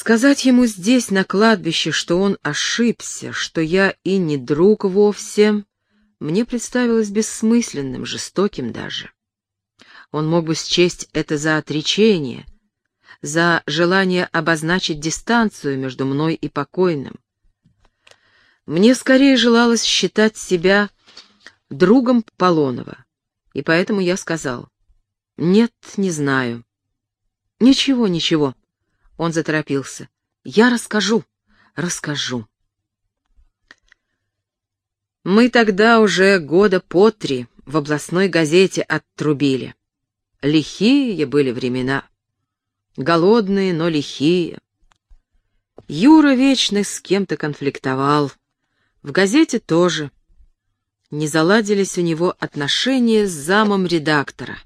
Сказать ему здесь, на кладбище, что он ошибся, что я и не друг вовсе, мне представилось бессмысленным, жестоким даже. Он мог бы счесть это за отречение, за желание обозначить дистанцию между мной и покойным. Мне скорее желалось считать себя другом Полонова, и поэтому я сказал, «Нет, не знаю». «Ничего, ничего», он заторопился. «Я расскажу, расскажу». Мы тогда уже года по три в областной газете оттрубили. Лихие были времена. Голодные, но лихие. Юра вечно с кем-то конфликтовал. В газете тоже. Не заладились у него отношения с замом редактора.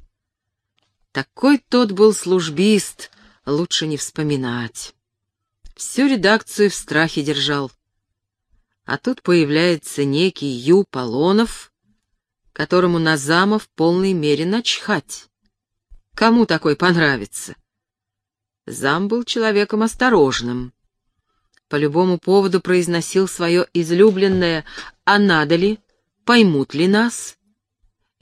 Такой тот был службист, лучше не вспоминать. Всю редакцию в страхе держал. А тут появляется некий Ю Полонов, которому на зама в полной мере начхать. Кому такой понравится? Зам был человеком осторожным. По любому поводу произносил свое излюбленное «А надо ли? Поймут ли нас?»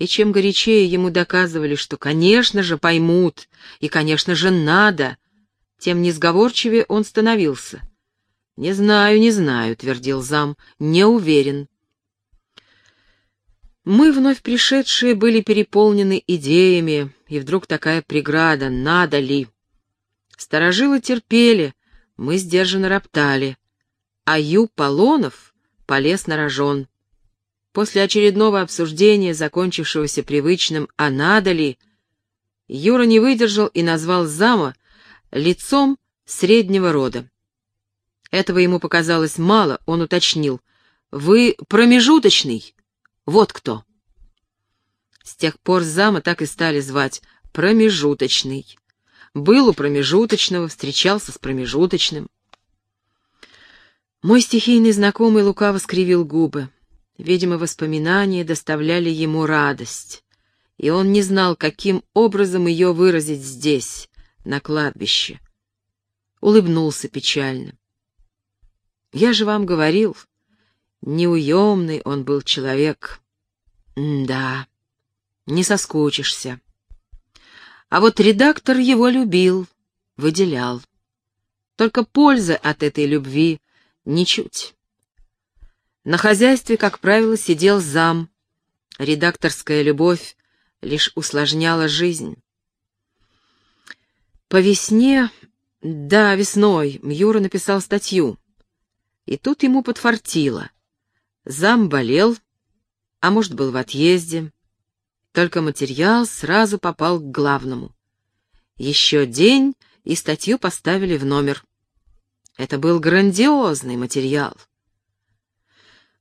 И чем горячее ему доказывали, что, конечно же, поймут, и, конечно же, надо, тем несговорчивее он становился. «Не знаю, не знаю», — твердил зам, — «не уверен». Мы, вновь пришедшие, были переполнены идеями, и вдруг такая преграда, надо ли. Старожилы терпели, мы сдержанно роптали, а Ю Полонов полез на рожон. После очередного обсуждения, закончившегося привычным «а надо ли?», Юра не выдержал и назвал зама лицом среднего рода. Этого ему показалось мало, он уточнил. «Вы промежуточный? Вот кто!» С тех пор зама так и стали звать «промежуточный». Был у промежуточного, встречался с промежуточным. Мой стихийный знакомый лукаво скривил губы. Видимо, воспоминания доставляли ему радость, и он не знал, каким образом ее выразить здесь, на кладбище. Улыбнулся печально. «Я же вам говорил, неуемный он был человек. М да, не соскучишься. А вот редактор его любил, выделял. Только пользы от этой любви ничуть. На хозяйстве, как правило, сидел зам. Редакторская любовь лишь усложняла жизнь. По весне, да, весной, Юра написал статью. И тут ему подфартило. Зам болел, а может, был в отъезде. Только материал сразу попал к главному. Еще день, и статью поставили в номер. Это был грандиозный материал.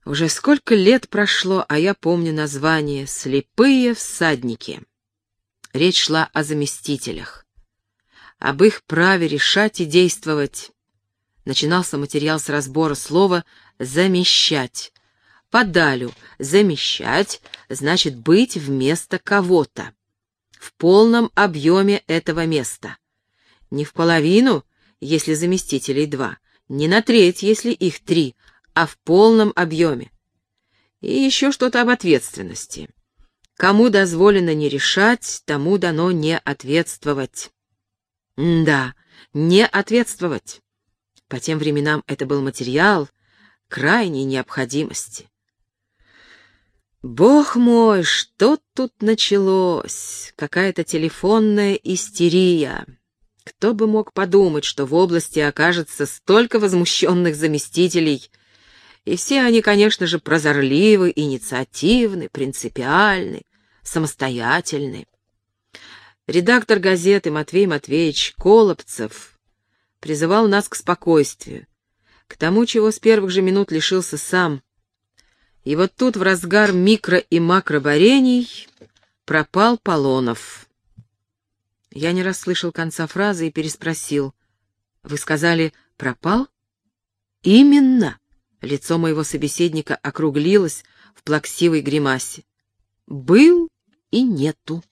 Уже сколько лет прошло, а я помню название «Слепые всадники». Речь шла о заместителях, об их праве решать и действовать. Начинался материал с разбора слова «замещать». Подалю «замещать» значит быть вместо кого-то. В полном объеме этого места. Не в половину, если заместителей два, не на треть, если их три, а в полном объеме. И еще что-то об ответственности. Кому дозволено не решать, тому дано не ответствовать. М да, не ответствовать. По тем временам это был материал крайней необходимости. Бог мой, что тут началось? Какая-то телефонная истерия. Кто бы мог подумать, что в области окажется столько возмущенных заместителей и все они, конечно же, прозорливы, инициативны, принципиальны, самостоятельны. Редактор газеты Матвей Матвеевич Колобцев призывал нас к спокойствию, к тому, чего с первых же минут лишился сам. И вот тут в разгар микро- и макроборений пропал Полонов. Я не расслышал конца фразы и переспросил. «Вы сказали, пропал?» «Именно!» Лицо моего собеседника округлилось в плаксивой гримасе. Был и нету.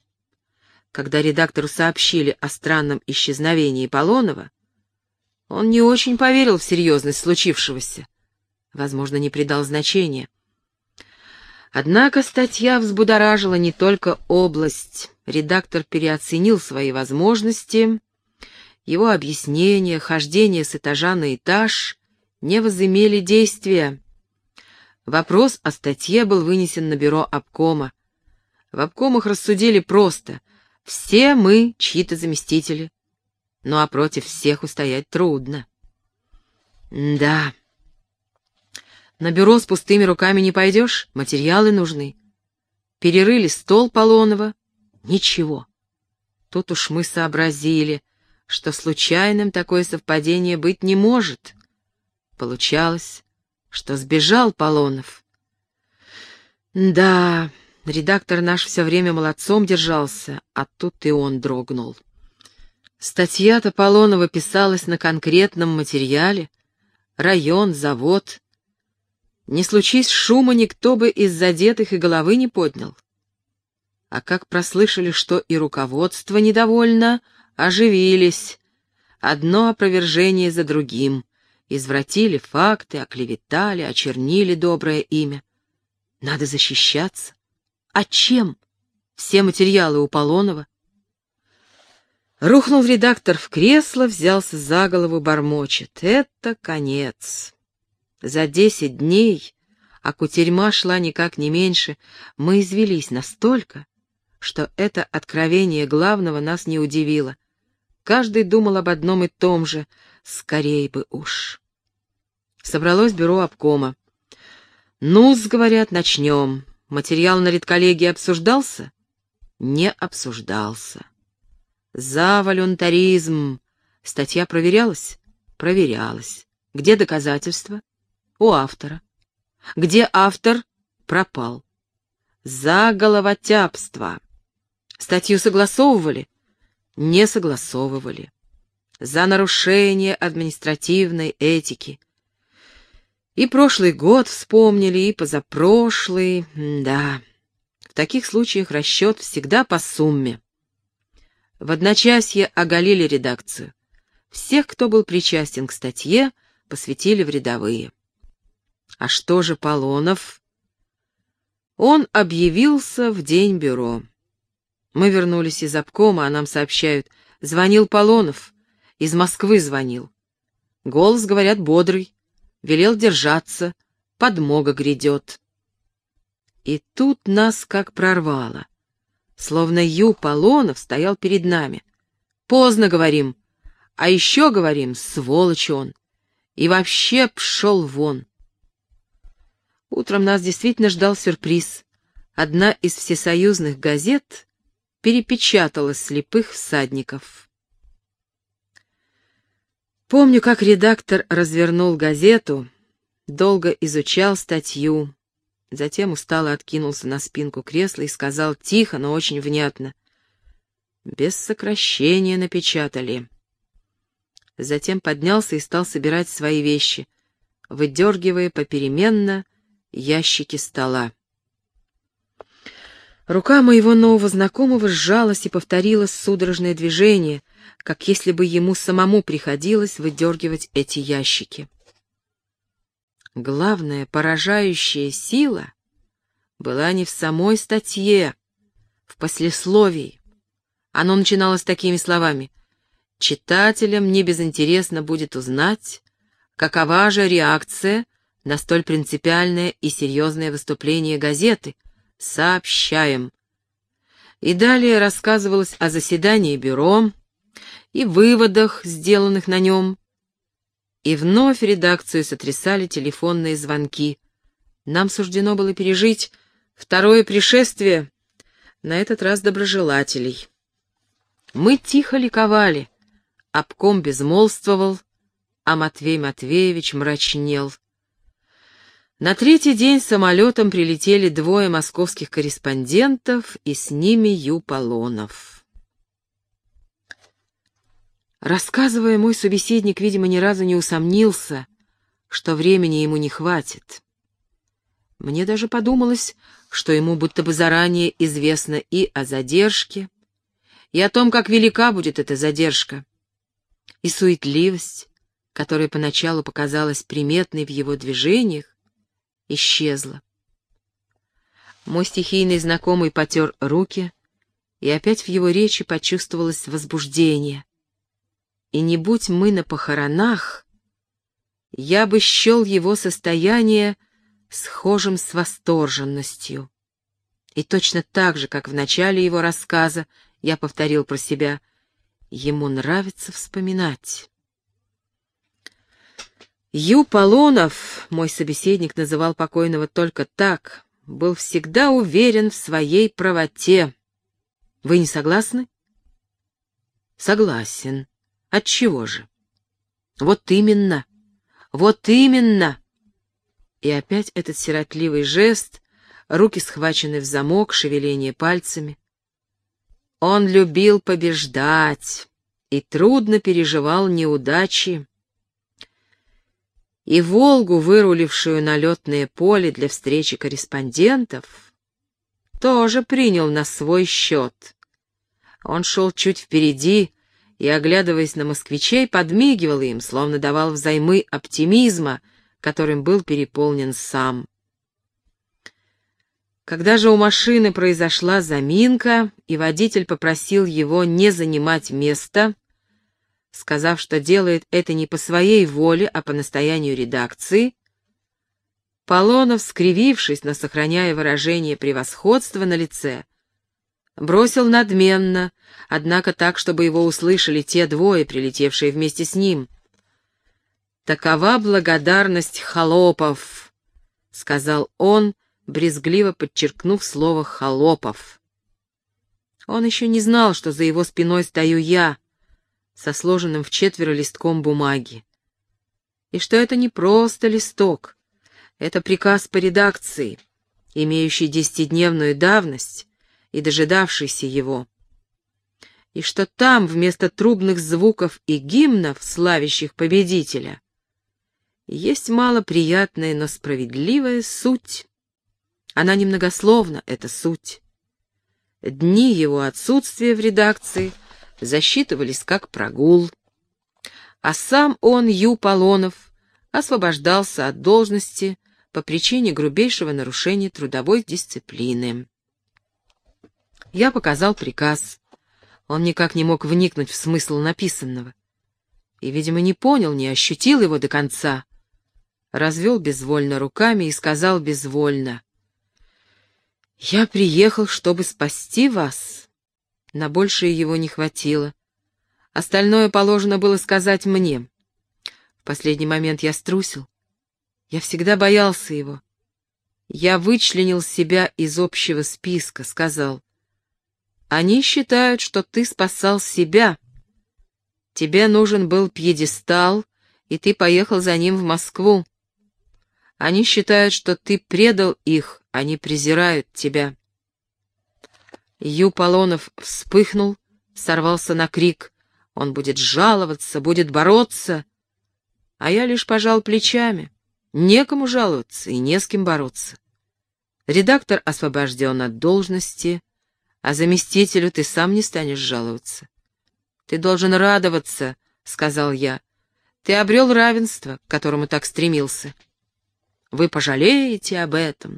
Когда редактору сообщили о странном исчезновении Полонова, Он не очень поверил в серьезность случившегося. Возможно, не придал значения. Однако статья взбудоражила не только область. Редактор переоценил свои возможности. Его объяснения, хождение с этажа на этаж не возымели действия. Вопрос о статье был вынесен на бюро обкома. В обкомах рассудили просто. Все мы чьи-то заместители. Ну а против всех устоять трудно. Да. На бюро с пустыми руками не пойдешь, материалы нужны. Перерыли стол Полонова. Ничего. Тут уж мы сообразили, что случайным такое совпадение быть не может. Получалось, что сбежал Полонов. Да, редактор наш все время молодцом держался, а тут и он дрогнул. Статья-то Полонова писалась на конкретном материале. Район, завод, не случись шума, никто бы из задетых и головы не поднял. А как прослышали, что и руководство недовольно, оживились. Одно опровержение за другим. Извратили факты, оклеветали, очернили доброе имя. Надо защищаться. А чем? Все материалы у Полонова. Рухнул редактор в кресло, взялся за голову, бормочет. Это конец. За десять дней, а кутерьма шла никак не меньше, мы извелись настолько, что это откровение главного нас не удивило. Каждый думал об одном и том же, скорее бы уж. Собралось бюро обкома. «Ну-с, — говорят, — начнем. Материал на редколлегии обсуждался?» «Не обсуждался». «За волюнтаризм. Статья проверялась?» «Проверялась. Где доказательства?» у автора. Где автор? Пропал. За головотяпство. Статью согласовывали? Не согласовывали. За нарушение административной этики. И прошлый год вспомнили, и позапрошлый, да. В таких случаях расчет всегда по сумме. В одночасье оголили редакцию. Всех, кто был причастен к статье, посвятили в рядовые. А что же Полонов? Он объявился в день бюро. Мы вернулись из обкома, а нам сообщают, звонил Полонов, из Москвы звонил. Голос, говорят, бодрый, велел держаться, подмога грядет. И тут нас как прорвало. Словно Ю Полонов стоял перед нами. Поздно говорим, а еще говорим, сволочь он. И вообще пшел вон. Утром нас действительно ждал сюрприз. Одна из всесоюзных газет перепечатала слепых всадников. Помню, как редактор развернул газету, долго изучал статью, затем устало откинулся на спинку кресла и сказал тихо, но очень внятно. Без сокращения напечатали. Затем поднялся и стал собирать свои вещи, выдергивая попеременно — ящики стола. Рука моего нового знакомого сжалась и повторила судорожное движение, как если бы ему самому приходилось выдергивать эти ящики. Главная поражающая сила была не в самой статье, в послесловии. Оно начиналось такими словами. Читателям не безинтересно будет узнать, какова же реакция на столь принципиальное и серьезное выступление газеты. Сообщаем. И далее рассказывалось о заседании бюро и выводах, сделанных на нем. И вновь редакцию сотрясали телефонные звонки. Нам суждено было пережить второе пришествие, на этот раз доброжелателей. Мы тихо ликовали, обком безмолвствовал, а Матвей Матвеевич мрачнел — на третий день самолетом прилетели двое московских корреспондентов и с ними Ю Полонов. Рассказывая, мой собеседник, видимо, ни разу не усомнился, что времени ему не хватит. Мне даже подумалось, что ему будто бы заранее известно и о задержке, и о том, как велика будет эта задержка, и суетливость, которая поначалу показалась приметной в его движениях, исчезла. Мой стихийный знакомый потер руки, и опять в его речи почувствовалось возбуждение. И не будь мы на похоронах, я бы счел его состояние схожим с восторженностью. И точно так же, как в начале его рассказа, я повторил про себя, ему нравится вспоминать. Ю Полонов, мой собеседник называл покойного только так, был всегда уверен в своей правоте. Вы не согласны? Согласен. Отчего же? Вот именно. Вот именно. И опять этот сиротливый жест, руки схвачены в замок, шевеление пальцами. Он любил побеждать и трудно переживал неудачи и «Волгу», вырулившую на летное поле для встречи корреспондентов, тоже принял на свой счет. Он шел чуть впереди и, оглядываясь на москвичей, подмигивал им, словно давал взаймы оптимизма, которым был переполнен сам. Когда же у машины произошла заминка, и водитель попросил его не занимать место, сказав, что делает это не по своей воле, а по настоянию редакции, Полонов, скривившись, но сохраняя выражение превосходства на лице, бросил надменно, однако так, чтобы его услышали те двое, прилетевшие вместе с ним. «Такова благодарность холопов», — сказал он, брезгливо подчеркнув слово «холопов». Он еще не знал, что за его спиной стою я, со сложенным в четверо листком бумаги. И что это не просто листок, это приказ по редакции, имеющий десятидневную давность и дожидавшийся его. И что там вместо трубных звуков и гимнов, славящих победителя, есть малоприятная, но справедливая суть. Она немногословна, эта суть. Дни его отсутствия в редакции — засчитывались как прогул. А сам он, Ю Полонов, освобождался от должности по причине грубейшего нарушения трудовой дисциплины. Я показал приказ. Он никак не мог вникнуть в смысл написанного. И, видимо, не понял, не ощутил его до конца. Развел безвольно руками и сказал безвольно. «Я приехал, чтобы спасти вас». На большее его не хватило. Остальное положено было сказать мне. В последний момент я струсил. Я всегда боялся его. Я вычленил себя из общего списка, сказал. Они считают, что ты спасал себя. Тебе нужен был пьедестал, и ты поехал за ним в Москву. Они считают, что ты предал их, они презирают тебя. Ю Полонов вспыхнул, сорвался на крик. Он будет жаловаться, будет бороться. А я лишь пожал плечами. Некому жаловаться и не с кем бороться. Редактор освобожден от должности, а заместителю ты сам не станешь жаловаться. Ты должен радоваться, — сказал я. Ты обрел равенство, к которому так стремился. Вы пожалеете об этом.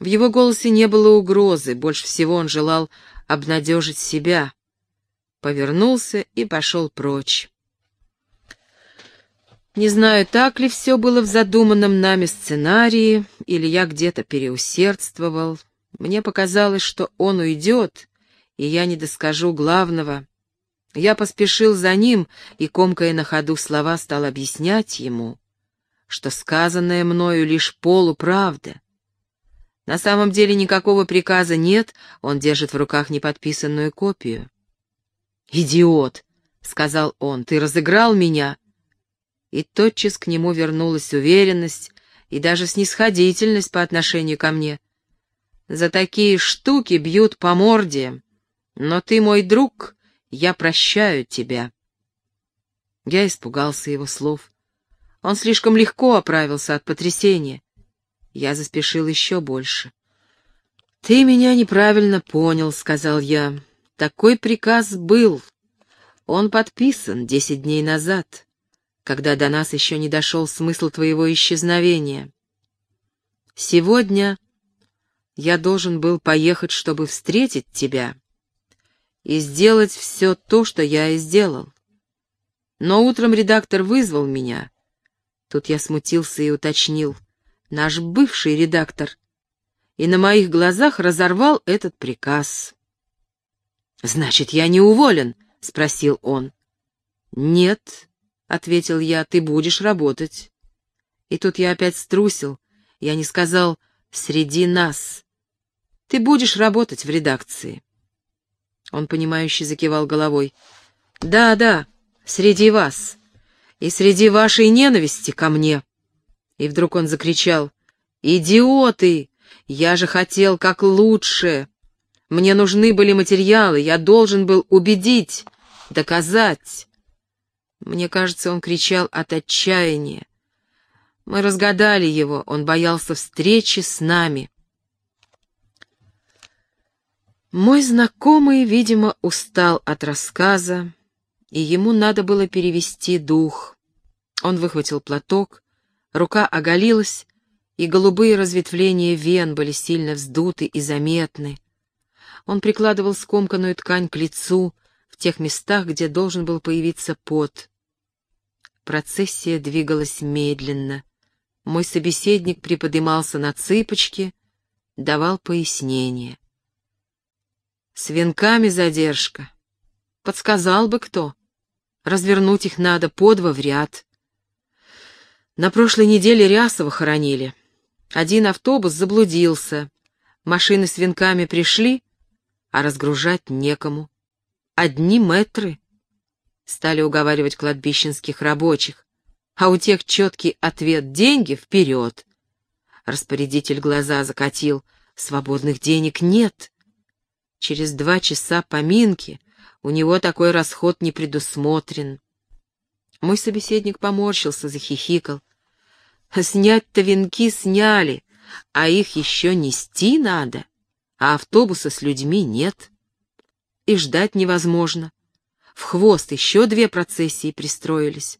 В его голосе не было угрозы, больше всего он желал обнадежить себя. Повернулся и пошел прочь. Не знаю, так ли все было в задуманном нами сценарии, или я где-то переусердствовал. Мне показалось, что он уйдет, и я не доскажу главного. Я поспешил за ним, и, комкая на ходу слова, стал объяснять ему, что сказанное мною лишь полуправда, на самом деле никакого приказа нет, он держит в руках неподписанную копию. «Идиот!» — сказал он, — «ты разыграл меня!» И тотчас к нему вернулась уверенность и даже снисходительность по отношению ко мне. «За такие штуки бьют по морде, но ты мой друг, я прощаю тебя». Я испугался его слов. Он слишком легко оправился от потрясения. Я заспешил еще больше. «Ты меня неправильно понял», — сказал я. «Такой приказ был. Он подписан десять дней назад. когда до нас еще не дошел смысл твоего исчезновения. Сегодня я должен был поехать, чтобы встретить тебя и сделать все то, что я и сделал. Но утром редактор вызвал меня. Тут я смутился и уточнил. Наш бывший редактор. И на моих глазах разорвал этот приказ. «Значит, я не уволен?» — спросил он. «Нет», — ответил я, — «ты будешь работать». И тут я опять струсил. Я не сказал «среди нас». Ты будешь работать в редакции. Он, понимающе закивал головой. Да, да, среди вас. И среди вашей ненависти ко мне. И вдруг он закричал. Идиоты! Я же хотел как лучше. Мне нужны были материалы, я должен был убедить, доказать. Мне кажется, он кричал от отчаяния. Мы разгадали его, он боялся встречи с нами. Мой знакомый, видимо, устал от рассказа, и ему надо было перевести дух. Он выхватил платок, рука оголилась, и голубые разветвления вен были сильно вздуты и заметны. Он прикладывал скомканную ткань к лицу в тех местах, где должен был появиться пот. Процессия двигалась медленно. Мой собеседник приподымался на цыпочки, давал пояснение. С венками задержка. Подсказал бы кто. Развернуть их надо по два в ряд. На прошлой неделе Рясова хоронили. Один автобус заблудился. Машины с венками пришли, а разгружать некому. Одни метры. Стали уговаривать кладбищенских рабочих. А у тех четкий ответ — деньги вперед. Распорядитель глаза закатил. Свободных денег нет. Через два часа поминки у него такой расход не предусмотрен. Мой собеседник поморщился, захихикал. Снять-то венки сняли, а их еще нести надо, а автобуса с людьми нет. И ждать невозможно. В хвост еще две процессии пристроились.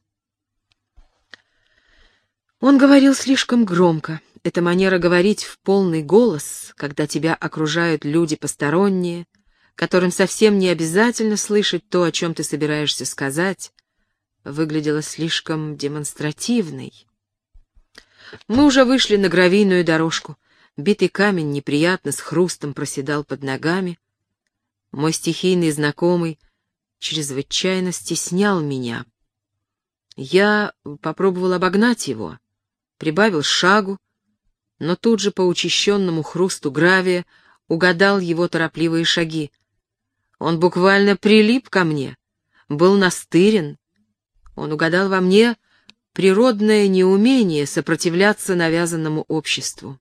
Он говорил слишком громко. Эта манера говорить в полный голос, когда тебя окружают люди посторонние, которым совсем не обязательно слышать то, о чем ты собираешься сказать, выглядела слишком демонстративной. Мы уже вышли на гравийную дорожку. Битый камень неприятно с хрустом проседал под ногами. Мой стихийный знакомый чрезвычайно стеснял меня. Я попробовал обогнать его, прибавил шагу, но тут же по учащенному хрусту гравия угадал его торопливые шаги. Он буквально прилип ко мне, был настырен. Он угадал во мне природное неумение сопротивляться навязанному обществу.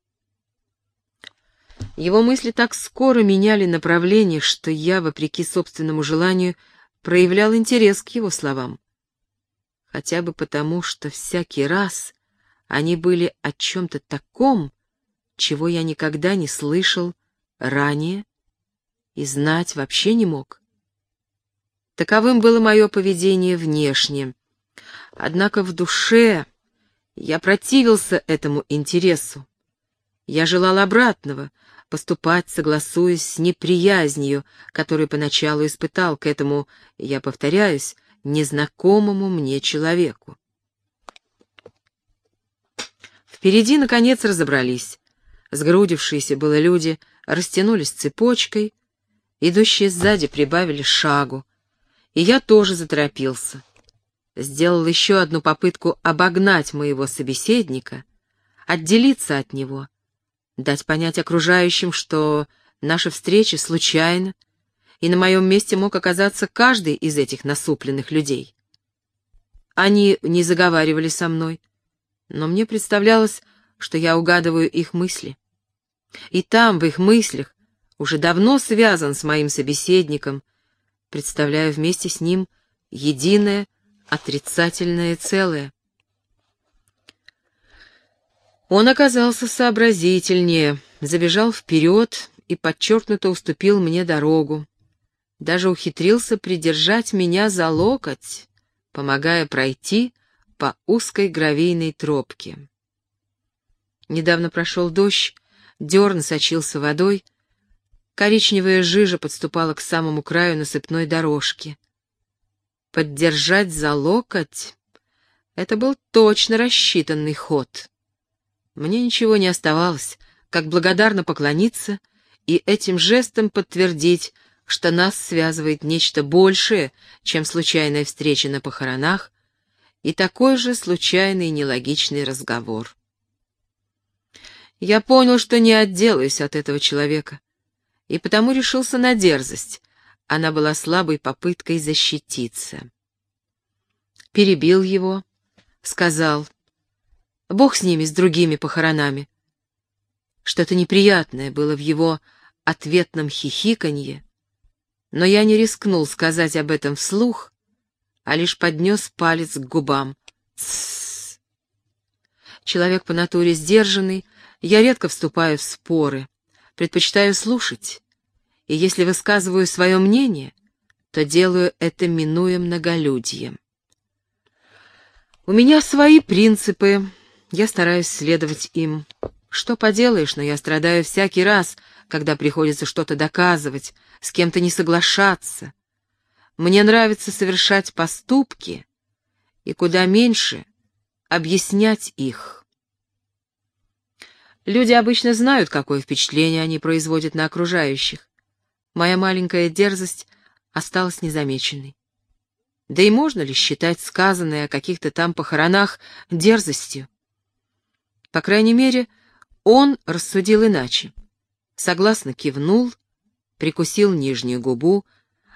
Его мысли так скоро меняли направление, что я, вопреки собственному желанию, проявлял интерес к его словам. Хотя бы потому, что всякий раз они были о чем-то таком, чего я никогда не слышал ранее и знать вообще не мог. Таковым было мое поведение внешне. Однако в душе я противился этому интересу. Я желал обратного — поступать, согласуясь с неприязнью, которую поначалу испытал к этому, я повторяюсь, незнакомому мне человеку. Впереди, наконец, разобрались. Сгрудившиеся было люди растянулись цепочкой, идущие сзади прибавили шагу, и я тоже заторопился. Сделал еще одну попытку обогнать моего собеседника, отделиться от него, дать понять окружающим, что наша встреча случайна, и на моем месте мог оказаться каждый из этих насупленных людей. Они не заговаривали со мной, но мне представлялось, что я угадываю их мысли. И там, в их мыслях, уже давно связан с моим собеседником, представляю вместе с ним единое отрицательное целое. Он оказался сообразительнее, забежал вперед и подчеркнуто уступил мне дорогу. Даже ухитрился придержать меня за локоть, помогая пройти по узкой гравийной тропке. Недавно прошел дождь, дерн сочился водой, коричневая жижа подступала к самому краю насыпной дорожки. Поддержать за локоть — это был точно рассчитанный ход. Мне ничего не оставалось, как благодарно поклониться и этим жестом подтвердить, что нас связывает нечто большее, чем случайная встреча на похоронах и такой же случайный нелогичный разговор. Я понял, что не отделаюсь от этого человека, и потому решился на дерзость. Она была слабой попыткой защититься. Перебил его, сказал, «Бог с ними, с другими похоронами». Что-то неприятное было в его ответном хихиканье, но я не рискнул сказать об этом вслух, а лишь поднес палец к губам. Человек по натуре сдержанный, я редко вступаю в споры, предпочитаю слушать, и если высказываю свое мнение, то делаю это минуя многолюдье. У меня свои принципы, я стараюсь следовать им. Что поделаешь, но я страдаю всякий раз, когда приходится что-то доказывать, с кем-то не соглашаться. Мне нравится совершать поступки и куда меньше объяснять их. Люди обычно знают, какое впечатление они производят на окружающих. Моя маленькая дерзость осталась незамеченной. Да и можно ли считать сказанное о каких-то там похоронах дерзостью? По крайней мере, он рассудил иначе. Согласно кивнул, прикусил нижнюю губу,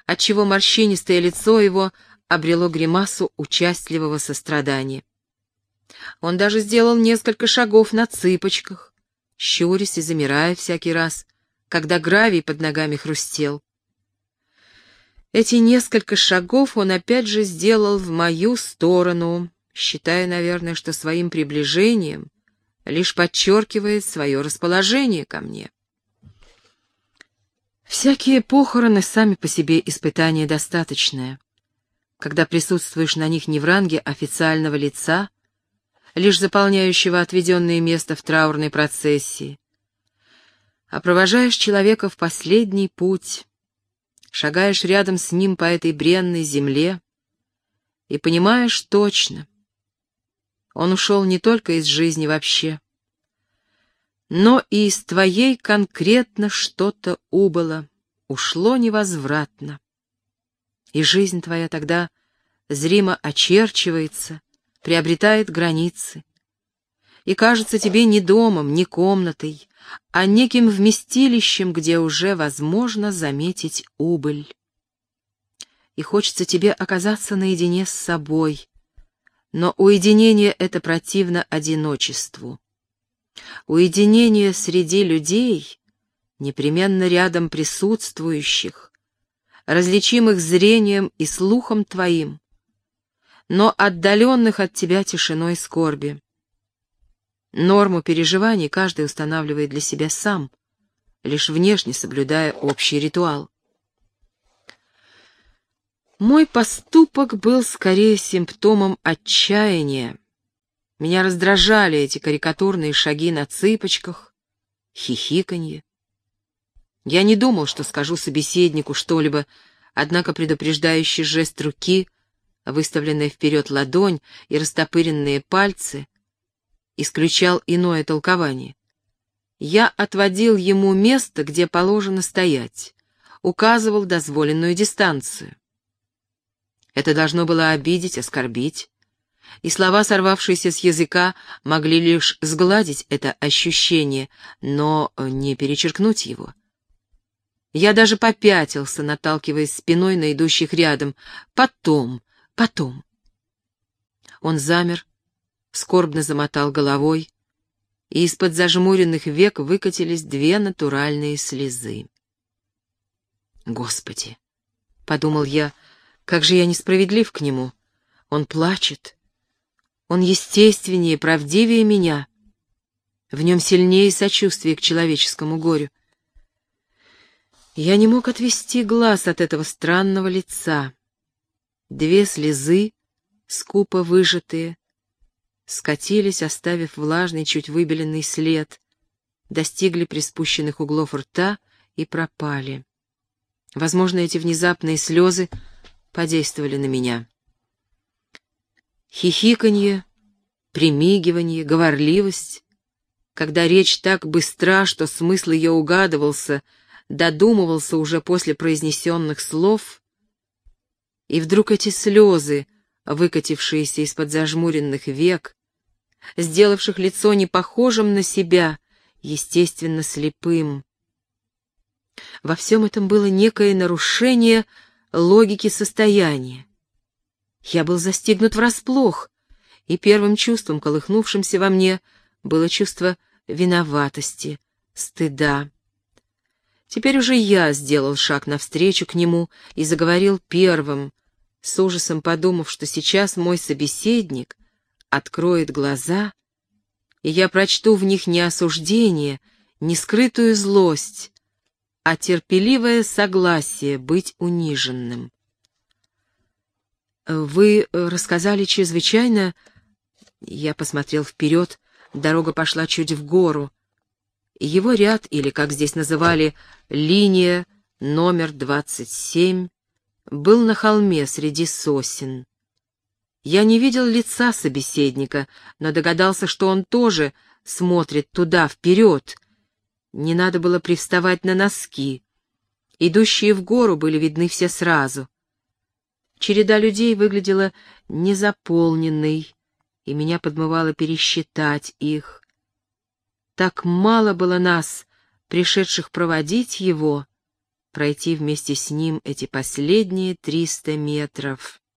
отчего морщинистое лицо его обрело гримасу участливого сострадания. Он даже сделал несколько шагов на цыпочках, щурясь и замирая всякий раз, когда гравий под ногами хрустел. Эти несколько шагов он опять же сделал в мою сторону, считая, наверное, что своим приближением лишь подчеркивает свое расположение ко мне. Всякие похороны сами по себе испытание достаточное. Когда присутствуешь на них не в ранге официального лица, лишь заполняющего отведенное место в траурной процессии, а провожаешь человека в последний путь, шагаешь рядом с ним по этой бренной земле и понимаешь точно, он ушел не только из жизни вообще, но и из твоей конкретно что-то убыло, ушло невозвратно. И жизнь твоя тогда зримо очерчивается, приобретает границы. И кажется тебе не домом, не комнатой, а неким вместилищем, где уже возможно заметить убыль. И хочется тебе оказаться наедине с собой, но уединение это противно одиночеству. Уединение среди людей, непременно рядом присутствующих, различимых зрением и слухом твоим, но отдаленных от тебя тишиной скорби. Норму переживаний каждый устанавливает для себя сам, лишь внешне соблюдая общий ритуал. Мой поступок был скорее симптомом отчаяния, меня раздражали эти карикатурные шаги на цыпочках, хихиканье. Я не думал, что скажу собеседнику что-либо, однако предупреждающий жест руки, выставленная вперед ладонь и растопыренные пальцы, исключал иное толкование. Я отводил ему место, где положено стоять, указывал дозволенную дистанцию. Это должно было обидеть, оскорбить, и слова, сорвавшиеся с языка, могли лишь сгладить это ощущение, но не перечеркнуть его. Я даже попятился, наталкиваясь спиной на идущих рядом. Потом, потом. Он замер, скорбно замотал головой, и из-под зажмуренных век выкатились две натуральные слезы. «Господи!» — подумал я, — «как же я несправедлив к нему! Он плачет, он естественнее, правдивее меня. В нем сильнее сочувствие к человеческому горю. Я не мог отвести глаз от этого странного лица. Две слезы, скупо выжатые, скатились, оставив влажный, чуть выбеленный след, достигли приспущенных углов рта и пропали. Возможно, эти внезапные слезы подействовали на меня. Хихиканье, примигивание, говорливость, когда речь так быстра, что смысл ее угадывался, додумывался уже после произнесенных слов, и вдруг эти слезы, выкатившиеся из-под зажмуренных век, сделавших лицо непохожим на себя, естественно, слепым. Во всем этом было некое нарушение логики состояния. Я был застигнут врасплох, и первым чувством, колыхнувшимся во мне, было чувство виноватости, стыда. Теперь уже я сделал шаг навстречу к нему и заговорил первым, с ужасом подумав, что сейчас мой собеседник откроет глаза, и я прочту в них не осуждение, не скрытую злость, а терпеливое согласие быть униженным. «Вы рассказали чрезвычайно...» Я посмотрел вперед, дорога пошла чуть в гору. Его ряд, или, как здесь называли, линия номер двадцать семь, был на холме среди сосен. Я не видел лица собеседника, но догадался, что он тоже смотрит туда, вперед, не надо было привставать на носки. Идущие в гору были видны все сразу. Череда людей выглядела незаполненной, и меня подмывало пересчитать их. Так мало было нас, пришедших проводить его, пройти вместе с ним эти последние триста метров.